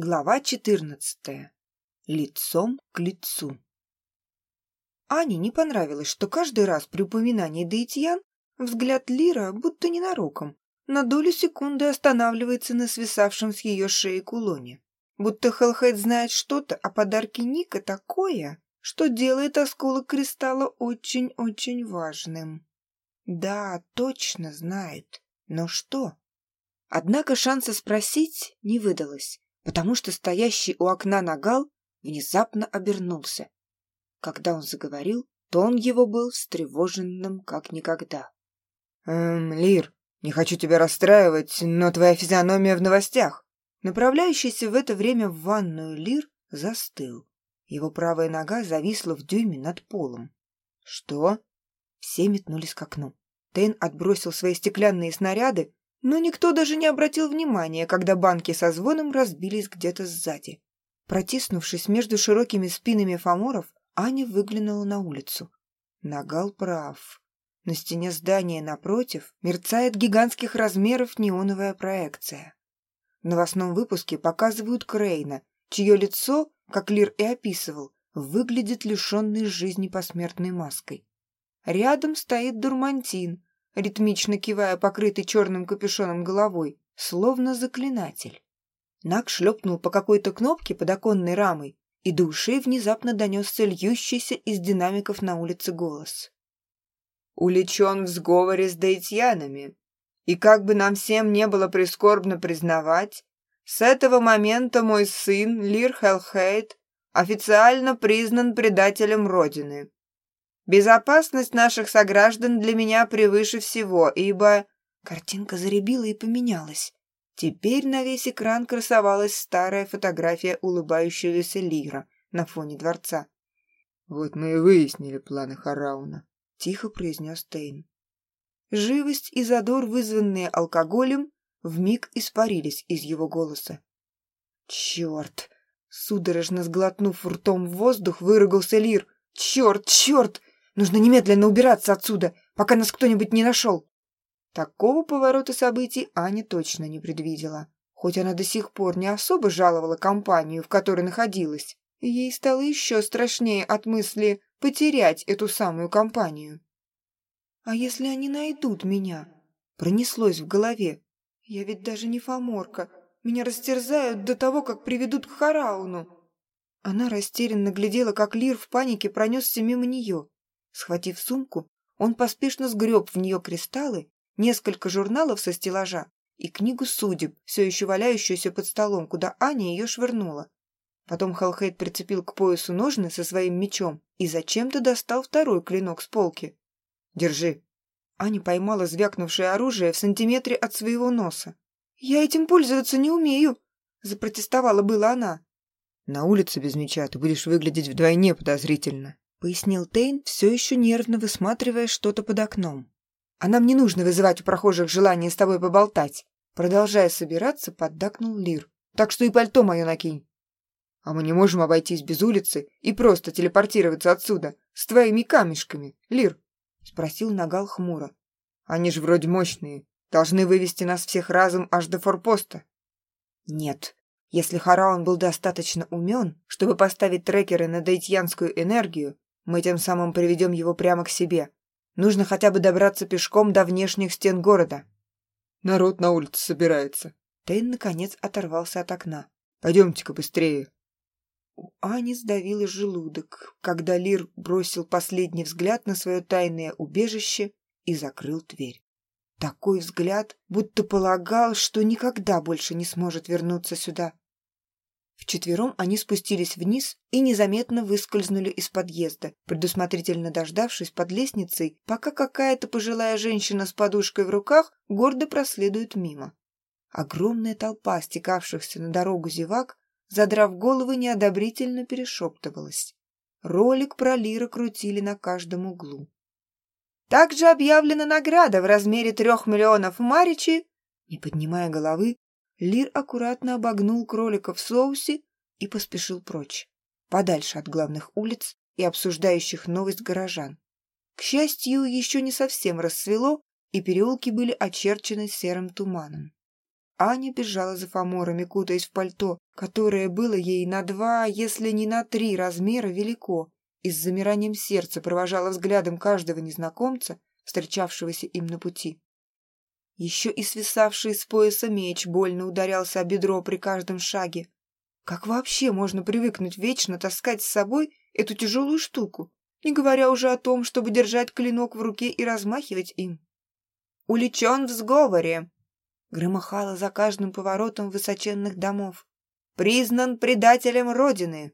Глава 14. Лицом к лицу. Ане не понравилось, что каждый раз при упоминании Дейтьян взгляд Лира будто ненароком на долю секунды останавливается на свисавшем с ее шеи кулоне. Будто Хелхейд знает что-то о подарке Ника такое, что делает осколок кристалла очень-очень важным. Да, точно знает. Но что? Однако шанса спросить не выдалось потому что стоящий у окна Нагал внезапно обернулся. Когда он заговорил, тон его был встревоженным как никогда. «Эм, Лир, не хочу тебя расстраивать, но твоя физиономия в новостях». Направляющийся в это время в ванную Лир застыл. Его правая нога зависла в дюйме над полом. «Что?» Все метнулись к окну. Тейн отбросил свои стеклянные снаряды но никто даже не обратил внимания, когда банки со звоном разбились где-то сзади. Протиснувшись между широкими спинами фаморов, Аня выглянула на улицу. Нагал прав. На стене здания напротив мерцает гигантских размеров неоновая проекция. В новостном выпуске показывают Крейна, чье лицо, как Лир и описывал, выглядит лишенной жизни посмертной маской. Рядом стоит Дурмантин, ритмично кивая покрытый черным капюшоном головой, словно заклинатель. Нак шлепнул по какой-то кнопке под оконной рамой, и до ушей внезапно донесся льющийся из динамиков на улице голос. «Уличен в сговоре с дейтьянами, и как бы нам всем не было прискорбно признавать, с этого момента мой сын, Лир Хелхейт, официально признан предателем Родины. Безопасность наших сограждан для меня превыше всего, ибо...» Картинка заребила и поменялась. Теперь на весь экран красовалась старая фотография улыбающегося Лира на фоне дворца. «Вот мы и выяснили планы Харауна», — тихо произнес Тейн. Живость и задор, вызванные алкоголем, вмиг испарились из его голоса. «Черт!» — судорожно сглотнув ртом в воздух, выругался Лир. «Черт, черт! Нужно немедленно убираться отсюда, пока нас кто-нибудь не нашел. Такого поворота событий Аня точно не предвидела. Хоть она до сих пор не особо жаловала компанию, в которой находилась, ей стало еще страшнее от мысли потерять эту самую компанию. «А если они найдут меня?» Пронеслось в голове. «Я ведь даже не фаморка. Меня растерзают до того, как приведут к Харауну». Она растерянно глядела, как Лир в панике пронесся мимо нее. Схватив сумку, он поспешно сгреб в нее кристаллы, несколько журналов со стеллажа и книгу судеб, все еще валяющуюся под столом, куда Аня ее швырнула. Потом Халхейд прицепил к поясу ножны со своим мечом и зачем-то достал второй клинок с полки. «Держи». Аня поймала звякнувшее оружие в сантиметре от своего носа. «Я этим пользоваться не умею», — запротестовала была она. «На улице без меча ты будешь выглядеть вдвойне подозрительно», — пояснил Тейн, все еще нервно высматривая что-то под окном. «А нам не нужно вызывать у прохожих желание с тобой поболтать». Продолжая собираться, поддакнул Лир. «Так что и пальто мое накинь». «А мы не можем обойтись без улицы и просто телепортироваться отсюда с твоими камешками, Лир?» — спросил Нагал хмуро. «Они же вроде мощные, должны вывести нас всех разом аж до форпоста». «Нет, если Хараон был достаточно умен, чтобы поставить трекеры на дейтьянскую энергию, мы тем самым приведем его прямо к себе. Нужно хотя бы добраться пешком до внешних стен города. Народ на улице собирается. Тейн, наконец, оторвался от окна. Пойдемте-ка быстрее. У Ани сдавило желудок, когда Лир бросил последний взгляд на свое тайное убежище и закрыл дверь. Такой взгляд, будто полагал, что никогда больше не сможет вернуться сюда. Вчетвером они спустились вниз и незаметно выскользнули из подъезда, предусмотрительно дождавшись под лестницей, пока какая-то пожилая женщина с подушкой в руках гордо проследует мимо. Огромная толпа стекавшихся на дорогу зевак, задрав головы, неодобрительно перешептывалась. Ролик про Лира крутили на каждом углу. Также объявлена награда в размере трех миллионов маричи. Не поднимая головы, Лир аккуратно обогнул кролика в соусе и поспешил прочь, подальше от главных улиц и обсуждающих новость горожан. К счастью, еще не совсем рассвело, и переулки были очерчены серым туманом. Аня бежала за фаморами, кутаясь в пальто, которое было ей на два, если не на три размера велико, и с замиранием сердца провожала взглядом каждого незнакомца, встречавшегося им на пути. Еще и свисавший с пояса меч больно ударялся о бедро при каждом шаге. Как вообще можно привыкнуть вечно таскать с собой эту тяжелую штуку, не говоря уже о том, чтобы держать клинок в руке и размахивать им? «Уличен в сговоре!» громыхало за каждым поворотом высоченных домов. «Признан предателем Родины!»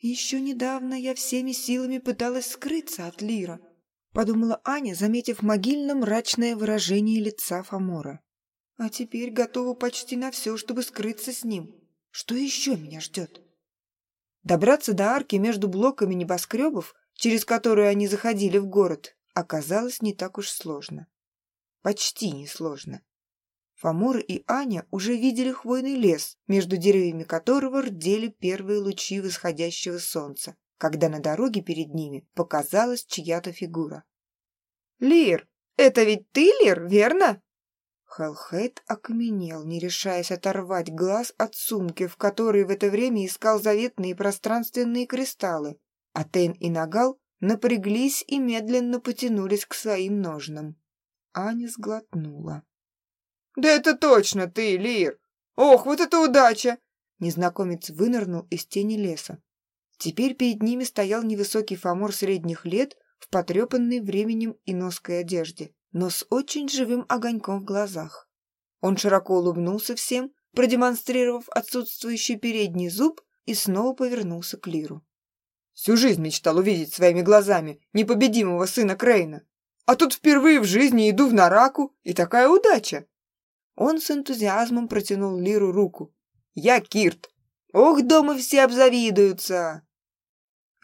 «Еще недавно я всеми силами пыталась скрыться от Лира», подумала Аня, заметив могильно-мрачное выражение лица Фомора. «А теперь готова почти на все, чтобы скрыться с ним. Что еще меня ждет?» Добраться до арки между блоками небоскребов, через которую они заходили в город, оказалось не так уж сложно. Почти несложно. Фомор и Аня уже видели хвойный лес, между деревьями которого рдели первые лучи восходящего солнца, когда на дороге перед ними показалась чья-то фигура. «Лир, это ведь ты, Лир, верно?» Хелхейт окаменел, не решаясь оторвать глаз от сумки, в которой в это время искал заветные пространственные кристаллы, а Тейн и Нагал напряглись и медленно потянулись к своим ножнам. Аня сглотнула. «Да это точно ты, Лир! Ох, вот это удача!» Незнакомец вынырнул из тени леса. Теперь перед ними стоял невысокий фамор средних лет в потрепанной временем и ноской одежде, но с очень живым огоньком в глазах. Он широко улыбнулся всем, продемонстрировав отсутствующий передний зуб, и снова повернулся к Лиру. «Всю жизнь мечтал увидеть своими глазами непобедимого сына Крейна. А тут впервые в жизни иду в Нараку, и такая удача!» Он с энтузиазмом протянул Лиру руку. «Я Кирт! Ох, дома все обзавидуются!»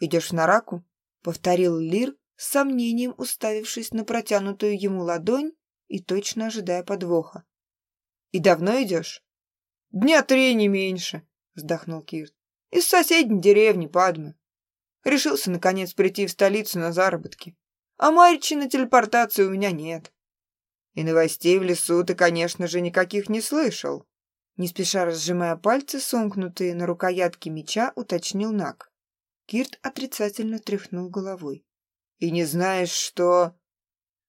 «Идешь в Нараку?» — повторил Лир, с сомнением уставившись на протянутую ему ладонь и точно ожидая подвоха. «И давно идешь?» «Дня три, не меньше», — вздохнул Кирт. «Из соседней деревни Падмы. Решился, наконец, прийти в столицу на заработки. А Маричи на телепортации у меня нет. И новостей в лесу ты, конечно же, никаких не слышал. Не спеша разжимая пальцы, сомкнутые на рукоятке меча, уточнил Нак. Кирт отрицательно тряхнул головой. «И не знаешь, что...»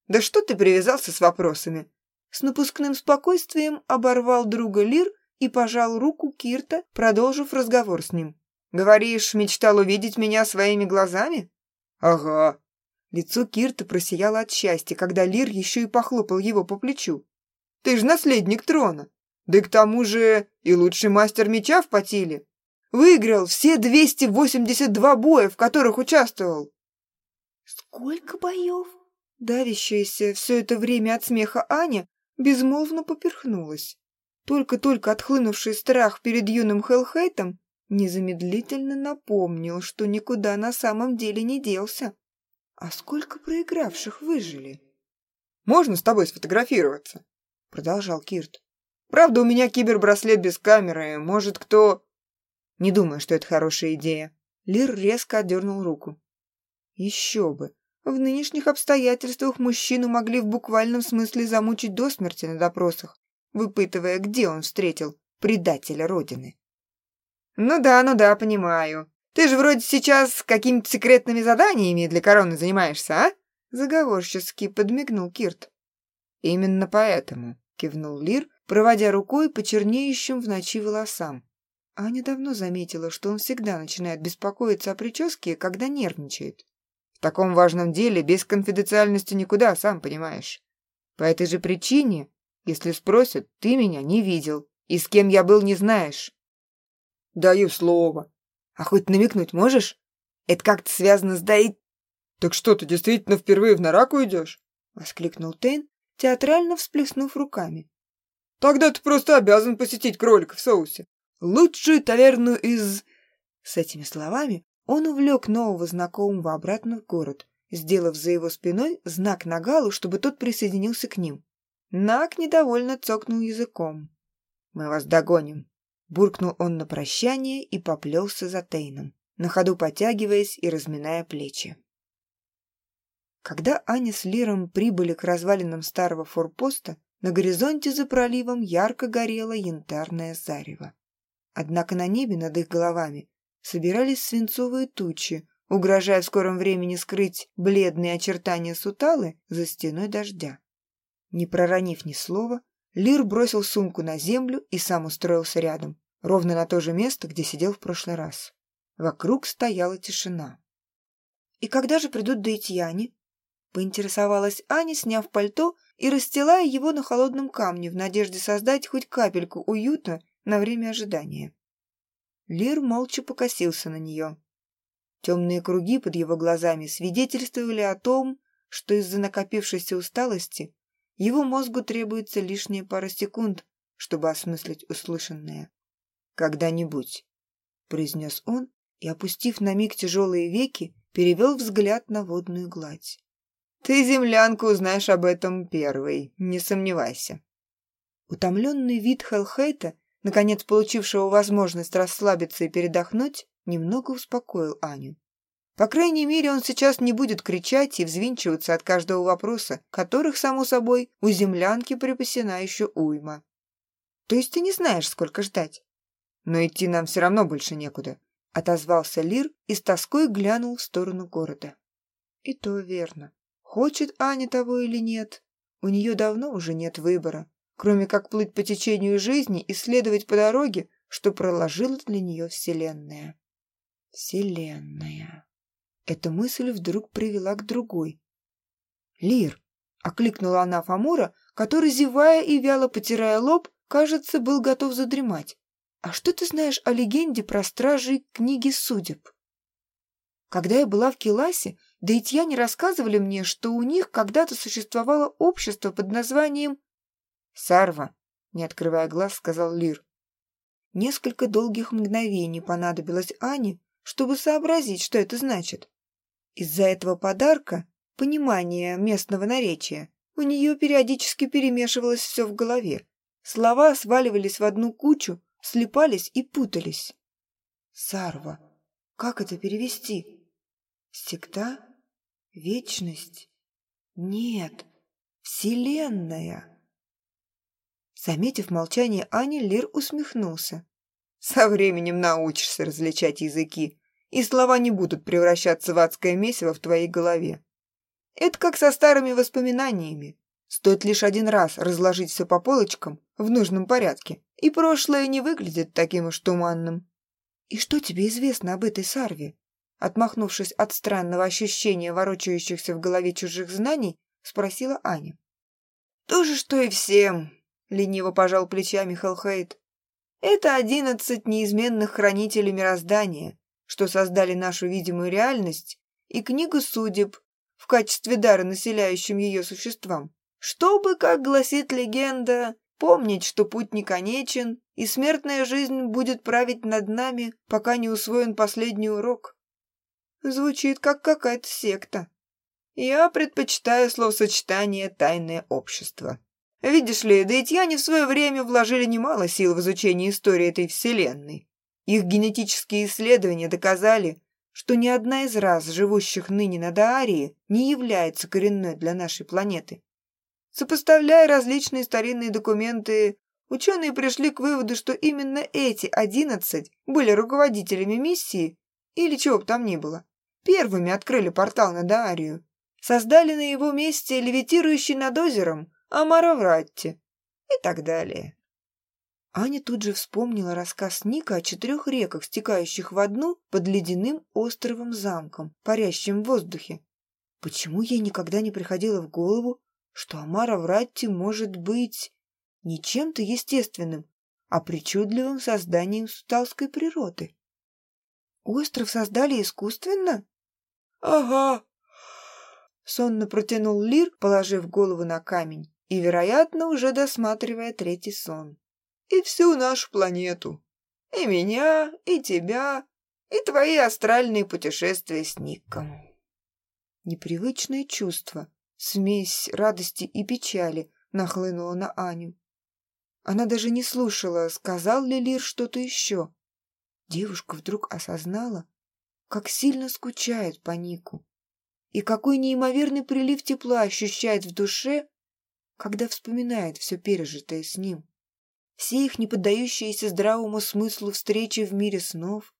«Да что ты привязался с вопросами?» С напускным спокойствием оборвал друга Лир и пожал руку Кирта, продолжив разговор с ним. «Говоришь, мечтал увидеть меня своими глазами?» «Ага», Лицо Кирта просияло от счастья, когда Лир еще и похлопал его по плечу. «Ты же наследник трона! Да и к тому же и лучший мастер меча в Патиле! Выиграл все 282 боя, в которых участвовал!» «Сколько боев?» Давящаяся все это время от смеха Аня безмолвно поперхнулась. Только-только отхлынувший страх перед юным Хелхейтом незамедлительно напомнил, что никуда на самом деле не делся. «А сколько проигравших выжили?» «Можно с тобой сфотографироваться?» Продолжал Кирт. «Правда, у меня кибербраслет без камеры. Может, кто...» «Не думаю, что это хорошая идея». Лир резко отдернул руку. «Еще бы! В нынешних обстоятельствах мужчину могли в буквальном смысле замучить до смерти на допросах, выпытывая, где он встретил предателя Родины». «Ну да, ну да, понимаю. Ты же вроде сейчас какими-то секретными заданиями для короны занимаешься, а?» Заговорчески подмигнул Кирт. «Именно поэтому», — кивнул Лир, проводя рукой по чернеющим в ночи волосам. Аня давно заметила, что он всегда начинает беспокоиться о прическе, когда нервничает. «В таком важном деле без конфиденциальности никуда, сам понимаешь. По этой же причине, если спросят, ты меня не видел, и с кем я был, не знаешь». «Даю слово», а хоть намекнуть можешь? Это как-то связано с Даит...» «Так что, ты действительно впервые в Нараку идешь?» — воскликнул Тейн, театрально всплеснув руками. «Тогда ты просто обязан посетить кролика в соусе. Лучшую таверну из...» С этими словами он увлек нового знакомого обратно в город, сделав за его спиной знак Нагалу, чтобы тот присоединился к ним. Наг недовольно цокнул языком. «Мы вас догоним», Буркнул он на прощание и поплелся за Тейном, на ходу потягиваясь и разминая плечи. Когда Аня с Лиром прибыли к развалинам старого форпоста, на горизонте за проливом ярко горело янтарное зарево. Однако на небе над их головами собирались свинцовые тучи, угрожая в скором времени скрыть бледные очертания суталы за стеной дождя. Не проронив ни слова, Лир бросил сумку на землю и сам устроился рядом, ровно на то же место, где сидел в прошлый раз. Вокруг стояла тишина. «И когда же придут даитьяне?» Поинтересовалась Аня, сняв пальто и расстилая его на холодном камне в надежде создать хоть капельку уюта на время ожидания. Лир молча покосился на нее. Темные круги под его глазами свидетельствовали о том, что из-за накопившейся усталости его мозгу требуется лишняя пара секунд, чтобы осмыслить услышанное. «Когда-нибудь», — произнес он и, опустив на миг тяжелые веки, перевел взгляд на водную гладь. «Ты, землянка, узнаешь об этом первой, не сомневайся». Утомленный вид Хелхейта, наконец получившего возможность расслабиться и передохнуть, немного успокоил Аню. По крайней мере, он сейчас не будет кричать и взвинчиваться от каждого вопроса, которых, само собой, у землянки припасена еще уйма. То есть ты не знаешь, сколько ждать? Но идти нам все равно больше некуда, отозвался Лир и с тоской глянул в сторону города. И то верно. Хочет Аня того или нет, у нее давно уже нет выбора, кроме как плыть по течению жизни и следовать по дороге, что проложила для нее Вселенная. Вселенная. Эта мысль вдруг привела к другой. «Лир!» — окликнула она Фамура, который, зевая и вяло потирая лоб, кажется, был готов задремать. «А что ты знаешь о легенде про стражей книги судеб?» Когда я была в Келасе, да и не рассказывали мне, что у них когда-то существовало общество под названием «Сарва», — не открывая глаз, сказал Лир. Несколько долгих мгновений понадобилось Ане, чтобы сообразить, что это значит. Из-за этого подарка, понимания местного наречия, у нее периодически перемешивалось все в голове. Слова сваливались в одну кучу, слипались и путались. Сарва. Как это перевести? Всегда? Вечность? Нет. Вселенная. Заметив молчание Ани, Лир усмехнулся. Со временем научишься различать языки, и слова не будут превращаться в адское месиво в твоей голове. Это как со старыми воспоминаниями. Стоит лишь один раз разложить все по полочкам в нужном порядке, и прошлое не выглядит таким уж туманным. «И что тебе известно об этой Сарве?» Отмахнувшись от странного ощущения ворочающихся в голове чужих знаний, спросила Аня. «То же, что и всем», — лениво пожал плечами Хелхейт. Это одиннадцать неизменных хранителей мироздания, что создали нашу видимую реальность, и книгу судеб в качестве дара населяющим ее существам. Чтобы, как гласит легенда, помнить, что путь не конечен, и смертная жизнь будет править над нами, пока не усвоен последний урок. Звучит как какая-то секта. Я предпочитаю словосочетание «тайное общество». Видишь ли, даитьяне в свое время вложили немало сил в изучение истории этой вселенной. Их генетические исследования доказали, что ни одна из рас, живущих ныне на Даарии, не является коренной для нашей планеты. Сопоставляя различные старинные документы, ученые пришли к выводу, что именно эти одиннадцать были руководителями миссии или чего бы там ни было. Первыми открыли портал на Даарию. Создали на его месте левитирующий над озером Амара Вратти и так далее. Аня тут же вспомнила рассказ Ника о четырех реках, стекающих в одну под ледяным островом замком, парящим в воздухе. Почему ей никогда не приходило в голову, что Амара Вратти может быть не чем-то естественным, а причудливым созданием суталской природы? Остров создали искусственно? Ага. Сонно протянул Лир, положив голову на камень и, вероятно, уже досматривая третий сон. «И всю нашу планету. И меня, и тебя, и твои астральные путешествия с Ником». Непривычное чувство, смесь радости и печали нахлынуло на Аню. Она даже не слушала, сказал ли Лир что-то еще. Девушка вдруг осознала, как сильно скучает по Нику и какой неимоверный прилив тепла ощущает в душе, когда вспоминает все пережитое с ним. Все их неподдающиеся здравому смыслу встречи в мире снов,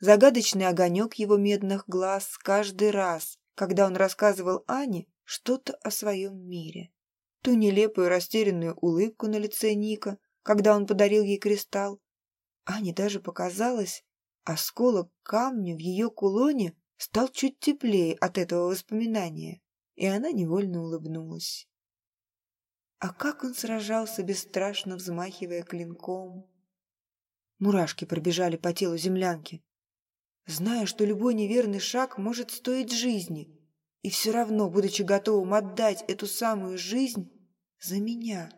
загадочный огонек его медных глаз каждый раз, когда он рассказывал Ане что-то о своем мире. Ту нелепую растерянную улыбку на лице Ника, когда он подарил ей кристалл. Ане даже показалось, осколок камня в ее кулоне стал чуть теплее от этого воспоминания, и она невольно улыбнулась. А как он сражался, бесстрашно взмахивая клинком. Мурашки пробежали по телу землянки. Зная, что любой неверный шаг может стоить жизни, и все равно, будучи готовым отдать эту самую жизнь за меня.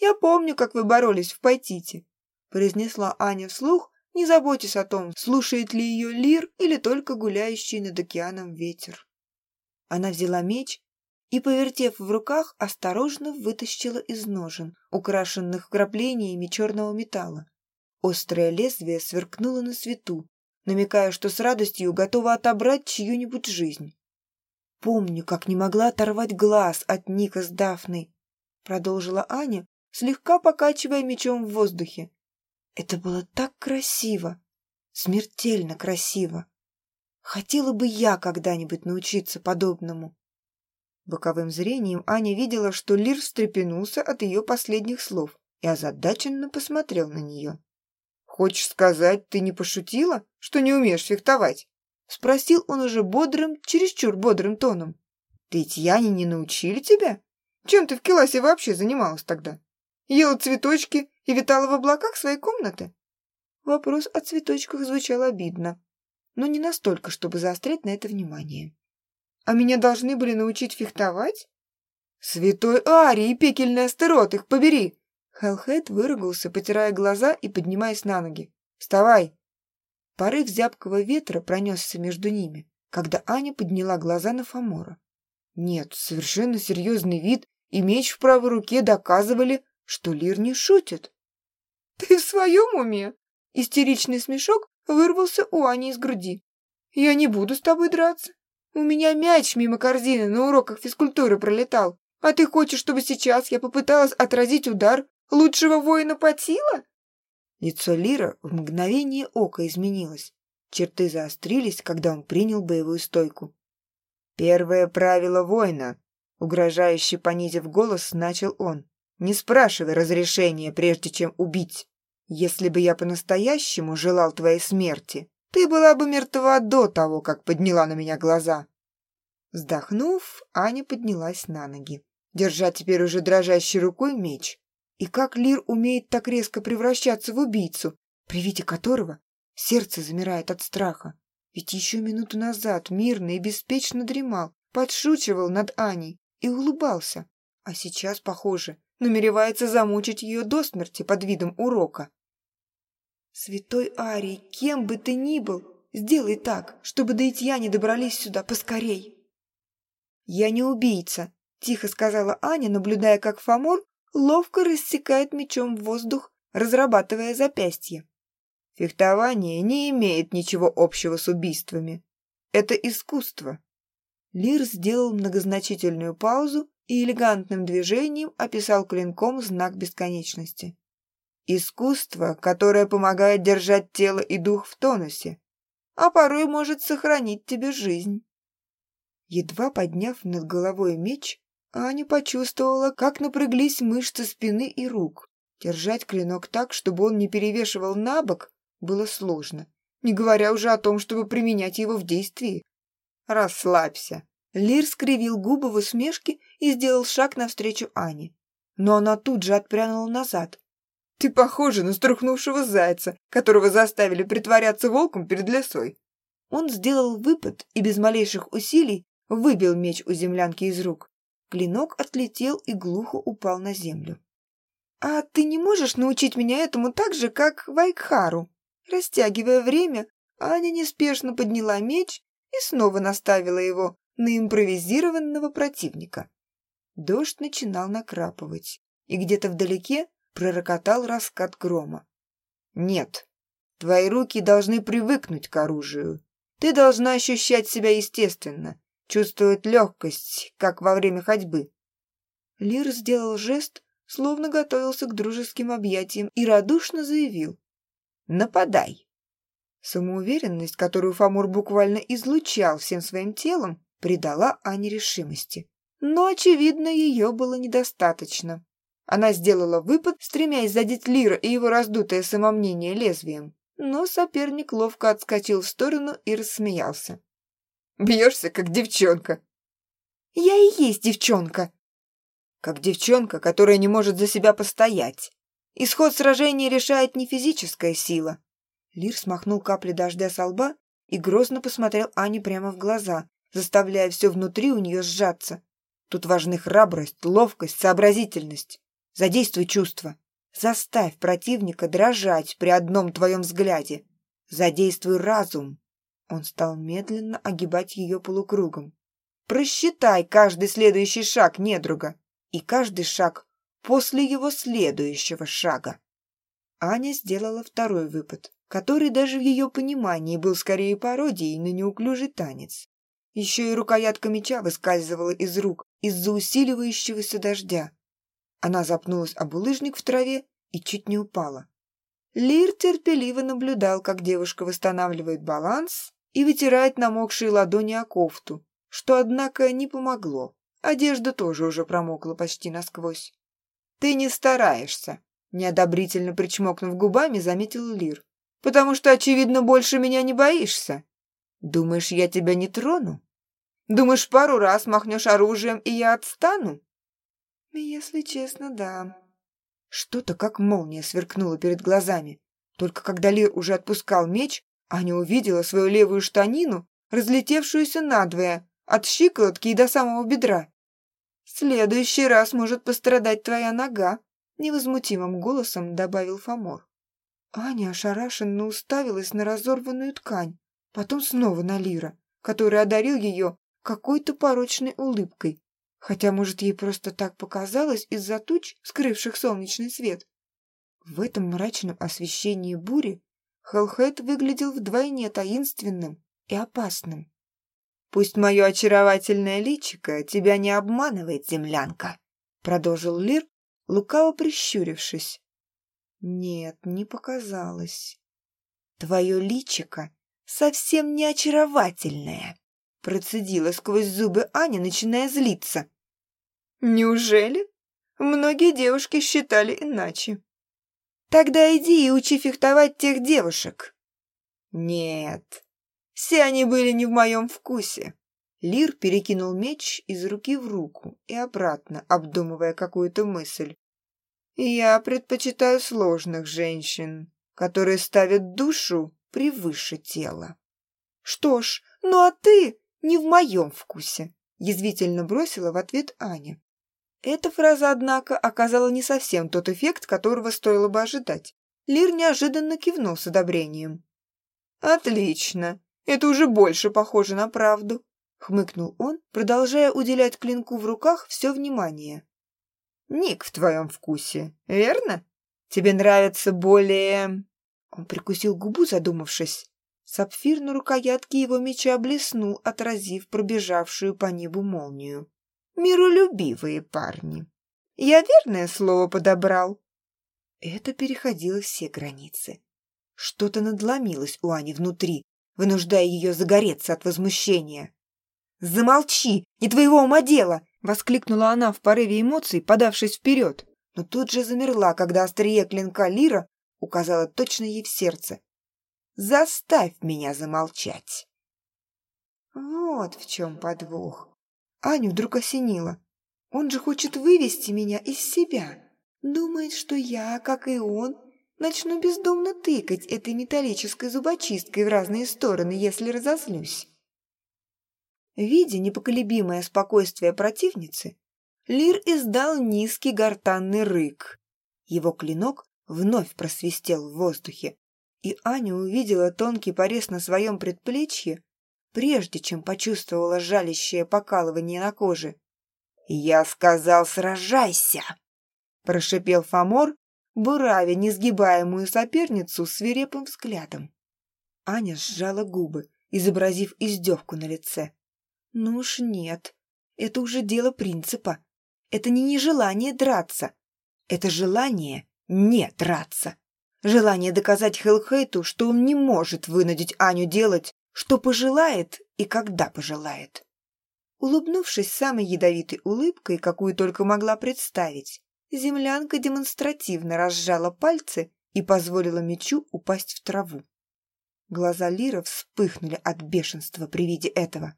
«Я помню, как вы боролись в Пайтите», — произнесла Аня вслух, не заботясь о том, слушает ли ее лир или только гуляющий над океаном ветер. Она взяла меч и, повертев в руках, осторожно вытащила из ножен, украшенных вкраплениями черного металла. Острое лезвие сверкнуло на свету, намекая, что с радостью готова отобрать чью-нибудь жизнь. «Помню, как не могла оторвать глаз от Ника с Дафной», продолжила Аня, слегка покачивая мечом в воздухе. «Это было так красиво, смертельно красиво. Хотела бы я когда-нибудь научиться подобному». Боковым зрением Аня видела, что Лир встрепенулся от ее последних слов и озадаченно посмотрел на нее. «Хочешь сказать, ты не пошутила, что не умеешь фехтовать?» Спросил он уже бодрым, чересчур бодрым тоном. «Тетьяне не научили тебя? Чем ты в классе вообще занималась тогда? Ела цветочки и витала в облаках своей комнаты?» Вопрос о цветочках звучал обидно, но не настолько, чтобы заострять на это внимание. А меня должны были научить фехтовать? Святой Арий, пекельный астерот, их побери! Хеллхед выругался, потирая глаза и поднимаясь на ноги. «Вставай!» Порыв зябкого ветра пронесся между ними, когда Аня подняла глаза на Фомора. Нет, совершенно серьезный вид и меч в правой руке доказывали, что Лир не шутит. «Ты в своем уме?» Истеричный смешок вырвался у Ани из груди. «Я не буду с тобой драться. У меня мяч мимо корзины на уроках физкультуры пролетал, а ты хочешь, чтобы сейчас я попыталась отразить удар лучшего воина Патила?» Лицо Лира в мгновение ока изменилось. Черты заострились, когда он принял боевую стойку. «Первое правило воина», — угрожающе понизив голос, начал он. «Не спрашивай разрешения, прежде чем убить. Если бы я по-настоящему желал твоей смерти, ты была бы мертва до того, как подняла на меня глаза». Вздохнув, Аня поднялась на ноги, держа теперь уже дрожащей рукой меч. И как Лир умеет так резко превращаться в убийцу, при виде которого сердце замирает от страха. Ведь еще минуту назад мирно и беспечно дремал, подшучивал над Аней и улыбался. А сейчас, похоже, намеревается замучить ее до смерти под видом урока. «Святой Арий, кем бы ты ни был, сделай так, чтобы Даитьяне добрались сюда поскорей!» «Я не убийца», — тихо сказала Аня, наблюдая, как Фомор ловко рассекает мечом в воздух, разрабатывая запястье. «Фехтование не имеет ничего общего с убийствами. Это искусство». Лир сделал многозначительную паузу и элегантным движением описал клинком знак бесконечности. Искусство, которое помогает держать тело и дух в тонусе, а порой может сохранить тебе жизнь. Едва подняв над головой меч, Аня почувствовала, как напряглись мышцы спины и рук. Держать клинок так, чтобы он не перевешивал на бок, было сложно, не говоря уже о том, чтобы применять его в действии. «Расслабься!» Лир скривил губы в усмешке и сделал шаг навстречу Ане. Но она тут же отпрянула назад, ты похожа на струхнувшего зайца, которого заставили притворяться волком перед лесой. Он сделал выпад и без малейших усилий выбил меч у землянки из рук. Клинок отлетел и глухо упал на землю. «А ты не можешь научить меня этому так же, как Вайкхару?» Растягивая время, Аня неспешно подняла меч и снова наставила его на импровизированного противника. Дождь начинал накрапывать, и где-то вдалеке пророкотал раскат грома. «Нет, твои руки должны привыкнуть к оружию. Ты должна ощущать себя естественно, чувствовать легкость, как во время ходьбы». Лир сделал жест, словно готовился к дружеским объятиям, и радушно заявил. «Нападай!» Самоуверенность, которую Фомор буквально излучал всем своим телом, придала Ане решимости. Но, очевидно, ее было недостаточно. Она сделала выпад, стремясь задеть Лира и его раздутое самомнение лезвием. Но соперник ловко отскочил в сторону и рассмеялся. «Бьешься, как девчонка!» «Я и есть девчонка!» «Как девчонка, которая не может за себя постоять. Исход сражения решает не физическая сила». Лир смахнул капли дождя со лба и грозно посмотрел Ане прямо в глаза, заставляя все внутри у нее сжаться. Тут важны храбрость, ловкость, сообразительность. Задействуй чувства. Заставь противника дрожать при одном твоем взгляде. Задействуй разум. Он стал медленно огибать ее полукругом. Просчитай каждый следующий шаг недруга и каждый шаг после его следующего шага. Аня сделала второй выпад, который даже в ее понимании был скорее пародией на неуклюжий танец. Еще и рукоятка меча выскальзывала из рук из-за усиливающегося дождя. Она запнулась об улыжник в траве и чуть не упала. Лир терпеливо наблюдал, как девушка восстанавливает баланс и вытирает намокшие ладони о кофту, что, однако, не помогло. Одежда тоже уже промокла почти насквозь. «Ты не стараешься», — неодобрительно причмокнув губами, заметил Лир. «Потому что, очевидно, больше меня не боишься. Думаешь, я тебя не трону? Думаешь, пару раз махнешь оружием, и я отстану?» «Если честно, да». Что-то как молния сверкнуло перед глазами. Только когда Лир уже отпускал меч, Аня увидела свою левую штанину, разлетевшуюся надвое, от щиколотки и до самого бедра. «В следующий раз может пострадать твоя нога», — невозмутимым голосом добавил Фомор. Аня ошарашенно уставилась на разорванную ткань, потом снова на Лира, который одарил ее какой-то порочной улыбкой, хотя, может, ей просто так показалось из-за туч, скрывших солнечный свет. В этом мрачном освещении бури Хеллхед выглядел вдвойне таинственным и опасным. «Пусть мое очаровательное личико тебя не обманывает, землянка», продолжил Лир, лукаво прищурившись. «Нет, не показалось. Твое личико совсем не очаровательное», процедила сквозь зубы Аня, начиная злиться. «Неужели? Многие девушки считали иначе». «Тогда иди и учи фехтовать тех девушек». «Нет, все они были не в моем вкусе. Лир перекинул меч из руки в руку и обратно, обдумывая какую-то мысль. Я предпочитаю сложных женщин, которые ставят душу превыше тела. Что ж, ну а ты не в моем вкусе, язвительно бросила в ответ Аня. Эта фраза, однако, оказала не совсем тот эффект, которого стоило бы ожидать. Лир неожиданно кивнул с одобрением. «Отлично. Это уже больше похоже на правду», — хмыкнул он, продолжая уделять клинку в руках все внимание. «Ник в твоем вкусе, верно? Тебе нравится более...» Он прикусил губу, задумавшись. Сапфир на рукоятке его меча блеснул, отразив пробежавшую по небу молнию. «Миролюбивые парни. Я верное слово подобрал?» Это переходило все границы. Что-то надломилось у Ани внутри, вынуждая ее загореться от возмущения. «Замолчи! Не твоего ума дело!» — воскликнула она в порыве эмоций, подавшись вперед, но тут же замерла, когда острие клинка Лира указала точно ей в сердце. «Заставь меня замолчать!» Вот в чем подвох. Аню вдруг осенило. Он же хочет вывести меня из себя. Думает, что я, как и он, Начну бездумно тыкать этой металлической зубочисткой в разные стороны, если разозлюсь. Видя непоколебимое спокойствие противницы, Лир издал низкий гортанный рык. Его клинок вновь просвистел в воздухе, и Аня увидела тонкий порез на своем предплечье, прежде чем почувствовала жалящее покалывание на коже. «Я сказал, сражайся!» – прошипел Фомор, буравя несгибаемую соперницу свирепым взглядом. Аня сжала губы, изобразив издевку на лице. «Ну уж нет, это уже дело принципа. это не нежелание драться, это желание не драться. Желание доказать Хелхейту, что он не может вынудить Аню делать, что пожелает и когда пожелает. Улыбнувшись самой ядовитой улыбкой, какую только могла представить, землянка демонстративно разжала пальцы и позволила мечу упасть в траву. Глаза Лира вспыхнули от бешенства при виде этого.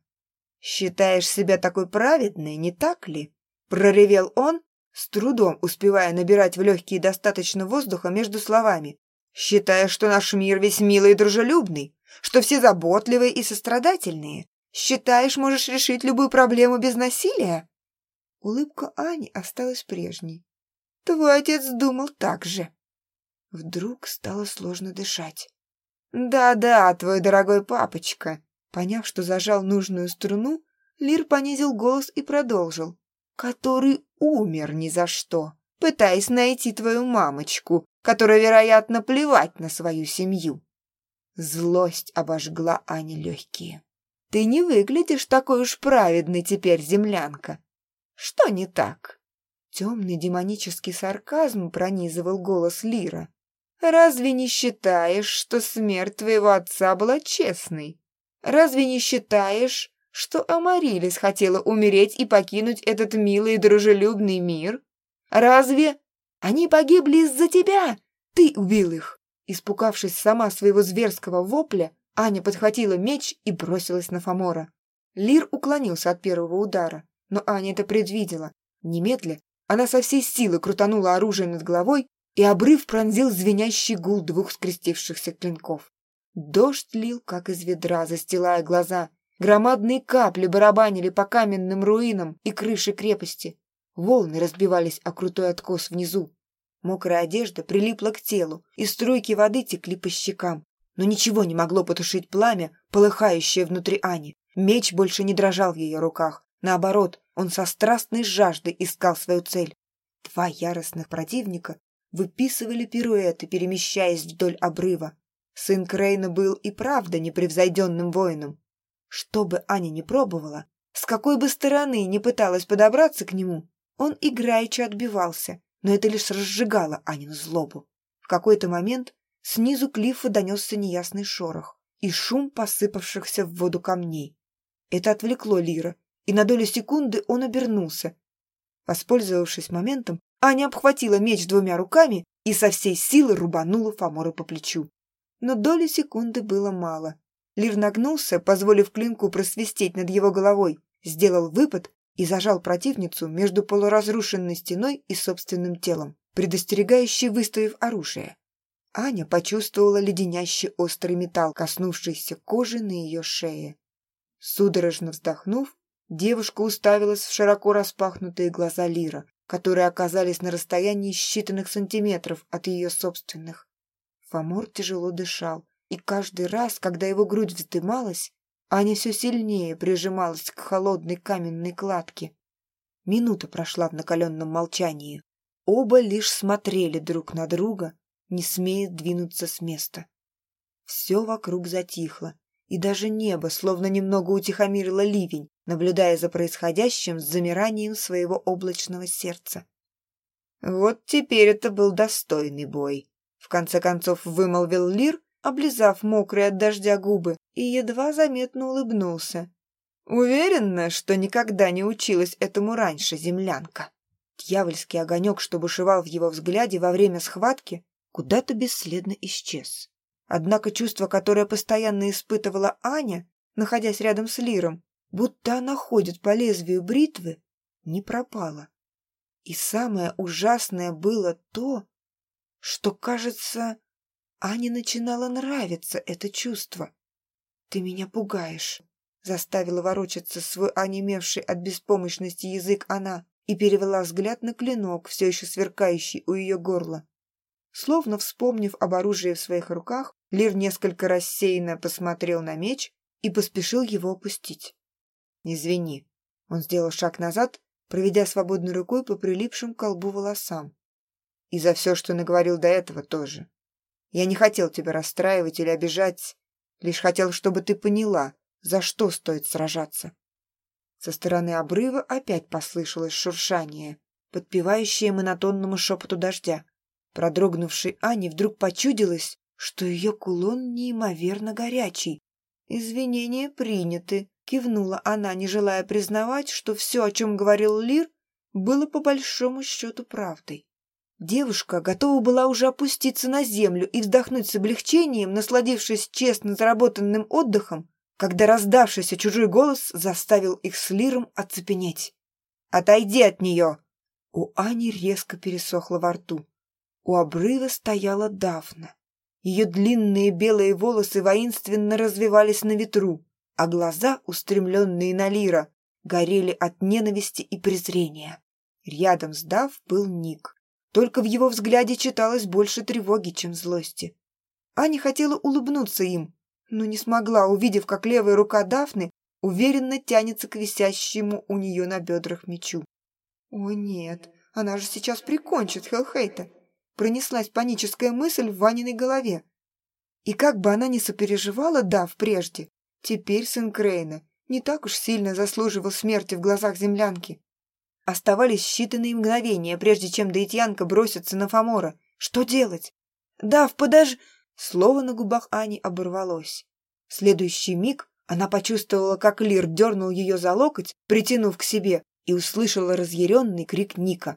«Считаешь себя такой праведной, не так ли?» — проревел он, с трудом успевая набирать в легкие достаточно воздуха между словами. «Считаешь, что наш мир весь милый и дружелюбный, что все заботливые и сострадательные, Считаешь, можешь решить любую проблему без насилия?» Улыбка Ани осталась прежней. «Твой отец думал так же». Вдруг стало сложно дышать. «Да-да, твой дорогой папочка». Поняв, что зажал нужную струну, Лир понизил голос и продолжил. «Который умер ни за что, пытаясь найти твою мамочку, которая, вероятно, плевать на свою семью». Злость обожгла Ане легкие. Ты не выглядишь такой уж праведной теперь, землянка. Что не так?» Темный демонический сарказм пронизывал голос Лира. «Разве не считаешь, что смерть твоего отца была честной? Разве не считаешь, что Амарилис хотела умереть и покинуть этот милый и дружелюбный мир? Разве они погибли из-за тебя? Ты убил их!» Испугавшись сама своего зверского вопля, Аня подхватила меч и бросилась на Фомора. Лир уклонился от первого удара, но Аня это предвидела. Немедля она со всей силы крутанула оружие над головой, и обрыв пронзил звенящий гул двух скрестившихся клинков. Дождь лил, как из ведра, застилая глаза. Громадные капли барабанили по каменным руинам и крыше крепости. Волны разбивались о крутой откос внизу. Мокрая одежда прилипла к телу, и струйки воды текли по щекам но ничего не могло потушить пламя, полыхающее внутри Ани. Меч больше не дрожал в ее руках. Наоборот, он со страстной жаждой искал свою цель. Два яростных противника выписывали пируэты, перемещаясь вдоль обрыва. Сын Крейна был и правда непревзойденным воином. Что бы Аня ни пробовала, с какой бы стороны ни пыталась подобраться к нему, он играючи отбивался, но это лишь разжигало Анину злобу. В какой-то момент Снизу клифа донесся неясный шорох и шум посыпавшихся в воду камней. Это отвлекло Лира, и на долю секунды он обернулся. Воспользовавшись моментом, Аня обхватила меч двумя руками и со всей силы рубанула Фомора по плечу. Но доли секунды было мало. Лир нагнулся, позволив клинку просвистеть над его головой, сделал выпад и зажал противницу между полуразрушенной стеной и собственным телом, предостерегающе выставив оружие. Аня почувствовала леденящий острый металл, коснувшийся кожи на ее шее. Судорожно вздохнув, девушка уставилась в широко распахнутые глаза Лира, которые оказались на расстоянии считанных сантиметров от ее собственных. Фомор тяжело дышал, и каждый раз, когда его грудь вздымалась, Аня все сильнее прижималась к холодной каменной кладке. Минута прошла в накаленном молчании. Оба лишь смотрели друг на друга, не смеет двинуться с места. Все вокруг затихло, и даже небо словно немного утихомирило ливень, наблюдая за происходящим с замиранием своего облачного сердца. Вот теперь это был достойный бой. В конце концов вымолвил Лир, облизав мокрые от дождя губы, и едва заметно улыбнулся. Уверена, что никогда не училась этому раньше, землянка. Дьявольский огонек, что бушевал в его взгляде во время схватки, куда-то бесследно исчез. Однако чувство, которое постоянно испытывала Аня, находясь рядом с Лиром, будто она ходит по лезвию бритвы, не пропало. И самое ужасное было то, что, кажется, Ане начинало нравиться это чувство. «Ты меня пугаешь», — заставила ворочаться свой онемевший от беспомощности язык она и перевела взгляд на клинок, все еще сверкающий у ее горла. Словно вспомнив об оружии в своих руках, Лир несколько рассеянно посмотрел на меч и поспешил его опустить. «Извини». Он сделал шаг назад, проведя свободной рукой по прилипшим к колбу волосам. «И за все, что наговорил до этого, тоже. Я не хотел тебя расстраивать или обижать, лишь хотел, чтобы ты поняла, за что стоит сражаться». Со стороны обрыва опять послышалось шуршание, подпевающее монотонному шепоту дождя. Продрогнувшей Ане вдруг почудилось, что ее кулон неимоверно горячий. «Извинения приняты», — кивнула она, не желая признавать, что все, о чем говорил Лир, было по большому счету правдой. Девушка готова была уже опуститься на землю и вздохнуть с облегчением, насладившись честно заработанным отдыхом, когда раздавшийся чужой голос заставил их с Лиром оцепенеть. «Отойди от нее!» У Ани резко пересохло во рту. У обрыва стояла Дафна. Ее длинные белые волосы воинственно развивались на ветру, а глаза, устремленные на Лира, горели от ненависти и презрения. Рядом с Дав был Ник. Только в его взгляде читалось больше тревоги, чем злости. Аня хотела улыбнуться им, но не смогла, увидев, как левая рука Дафны уверенно тянется к висящему у нее на бедрах мечу. «О нет, она же сейчас прикончит Хелхейта!» Пронеслась паническая мысль в Ваниной голове. И как бы она ни сопереживала Дав прежде, теперь сын Крейна не так уж сильно заслуживал смерти в глазах землянки. Оставались считанные мгновения, прежде чем Даитьянка бросится на Фомора. Что делать? «Дав, подожди!» Слово на губах Ани оборвалось. В следующий миг она почувствовала, как Лир дернул ее за локоть, притянув к себе, и услышала разъяренный крик Ника.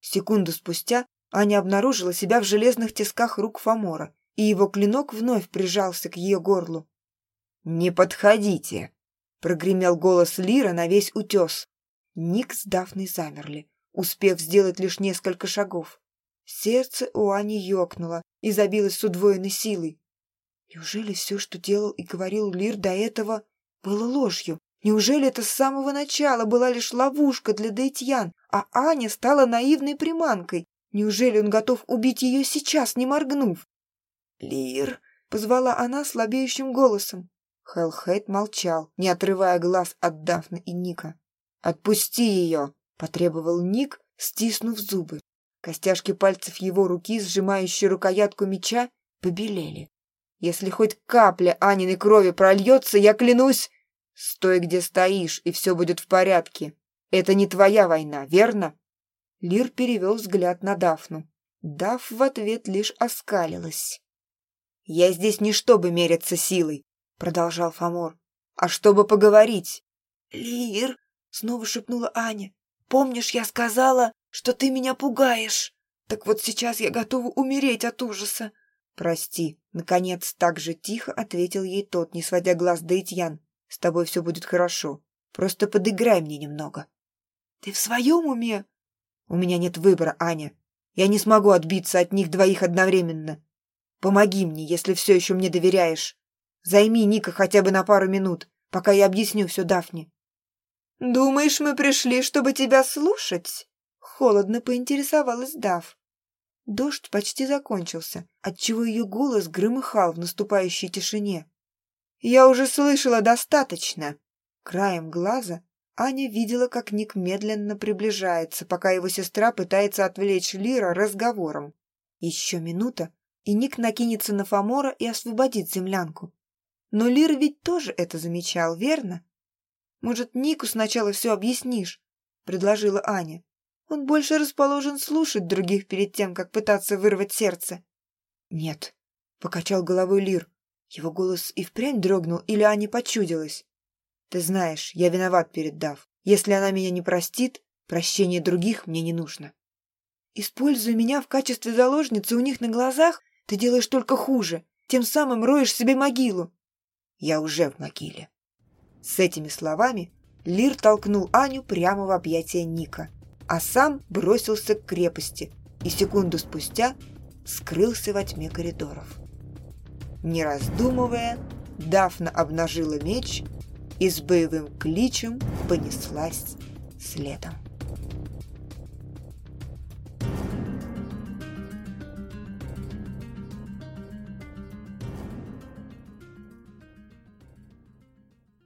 Секунду спустя Аня обнаружила себя в железных тисках рук Фомора, и его клинок вновь прижался к ее горлу. «Не подходите!» — прогремел голос Лира на весь утес. Ник с Дафной замерли, успев сделать лишь несколько шагов. Сердце у Ани ёкнуло и забилось с удвоенной силой. Неужели все, что делал и говорил Лир до этого, было ложью? Неужели это с самого начала была лишь ловушка для Дейтьян, а Аня стала наивной приманкой? Неужели он готов убить ее сейчас, не моргнув? «Лир!» — позвала она слабеющим голосом. Хеллхейт молчал, не отрывая глаз от Дафны и Ника. «Отпусти ее!» — потребовал Ник, стиснув зубы. Костяшки пальцев его руки, сжимающие рукоятку меча, побелели. «Если хоть капля Аниной крови прольется, я клянусь...» «Стой, где стоишь, и все будет в порядке. Это не твоя война, верно?» Лир перевел взгляд на Дафну. Даф в ответ лишь оскалилась. «Я здесь не чтобы мериться силой», — продолжал Фомор, «а чтобы поговорить». «Лир!» — снова шепнула Аня. «Помнишь, я сказала, что ты меня пугаешь. Так вот сейчас я готова умереть от ужаса. Прости, наконец, так же тихо ответил ей тот, не сводя глаз до Этьян. С тобой все будет хорошо. Просто подыграй мне немного. Ты в своем уме? У меня нет выбора, Аня. Я не смогу отбиться от них двоих одновременно. Помоги мне, если все еще мне доверяешь. Займи Ника хотя бы на пару минут, пока я объясню все Дафне. «Думаешь, мы пришли, чтобы тебя слушать?» Холодно поинтересовалась Дав. Дождь почти закончился, отчего ее голос громыхал в наступающей тишине. «Я уже слышала достаточно!» Краем глаза Аня видела, как Ник медленно приближается, пока его сестра пытается отвлечь Лира разговором. Еще минута, и Ник накинется на Фомора и освободит землянку. Но Лир ведь тоже это замечал, верно? «Может, Нику сначала все объяснишь?» — предложила Аня. Он больше расположен слушать других перед тем, как пытаться вырвать сердце. «Нет», — покачал головой Лир. Его голос и впрямь дрогнул, или Ане почудилось. «Ты знаешь, я виноват перед Дав. Если она меня не простит, прощение других мне не нужно». «Используя меня в качестве заложницы у них на глазах, ты делаешь только хуже, тем самым роешь себе могилу». «Я уже в могиле». С этими словами Лир толкнул Аню прямо в объятия Ника а сам бросился к крепости и секунду спустя скрылся во тьме коридоров. Не раздумывая, Дафна обнажила меч и с боевым кличем понеслась следом.